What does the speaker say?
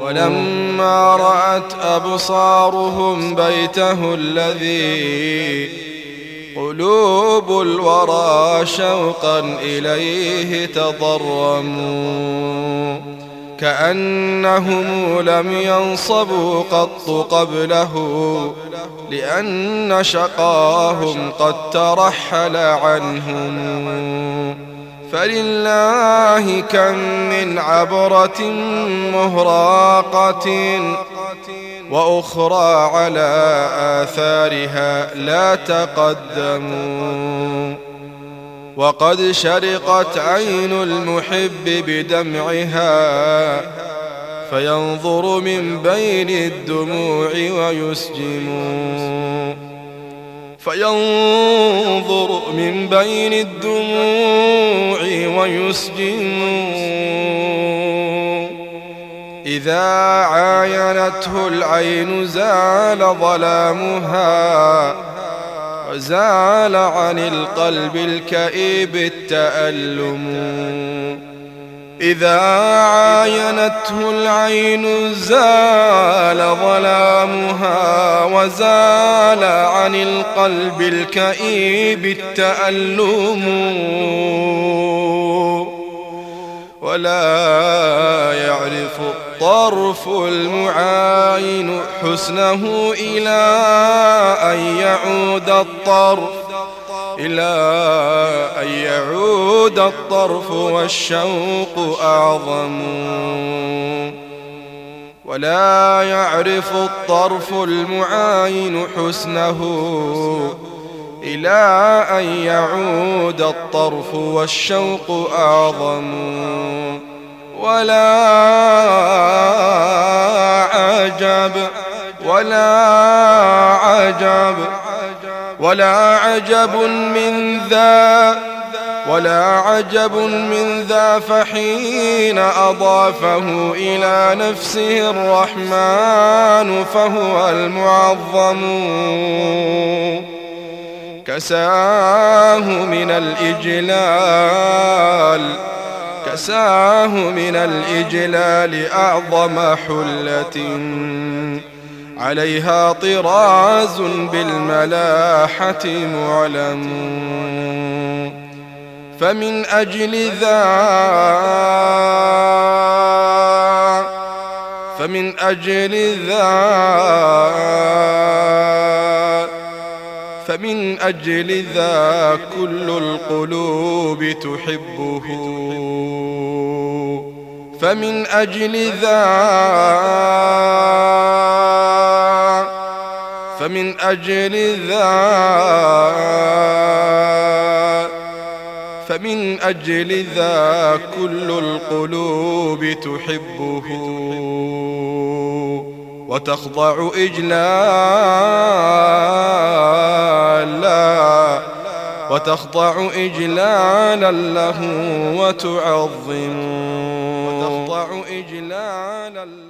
ولما رأت أبصارهم بيته الذي قلوب الورى شوقا إليه تضرموا كأنهم لم ينصبوا قط قبله لأن شقاهم قد ترحل عنهم فلله كم من عبرة مهراقة وأخرى على آثارها لا تقدموا. وقد شرقت عين المحب بدمعها فينظر من بين الدموع ويسجم فينظر من بين الدموع ويسجم إذا عاينته العين زال ظلامها وزال عن القلب الكئيب التألم. إذا عاينته العين زال ظلامها وزال عن القلب الكئيب التألم. ولا يعرف الطرف المعاين حسنه إلى أن يعود الطرف إلى يعود الطرف والشوق أعظم. ولا يعرف الطرف المعاين حسنه إلى أن يعود الطرف والشوق أعظم. ولا عجب ولا عجب ولا عجب من ذا ولا عجب من ذا فحين أضافه إلى نفسه الرحمن فهو المعظم. كساه من الإجلال كساه من الإجلال أعظم حلة. عليها طراز بالملاحة معلم. فمن أجل ذا فمن أجل ذا فمن أجل ذا كل القلوب تحبه. فمن أجل ذا فمن أجل ذا فمن أجل ذا كل القلوب تحبه. وتخضع إجلالا وتخضع إجلالا له وتعظم. وتخضع إجلالا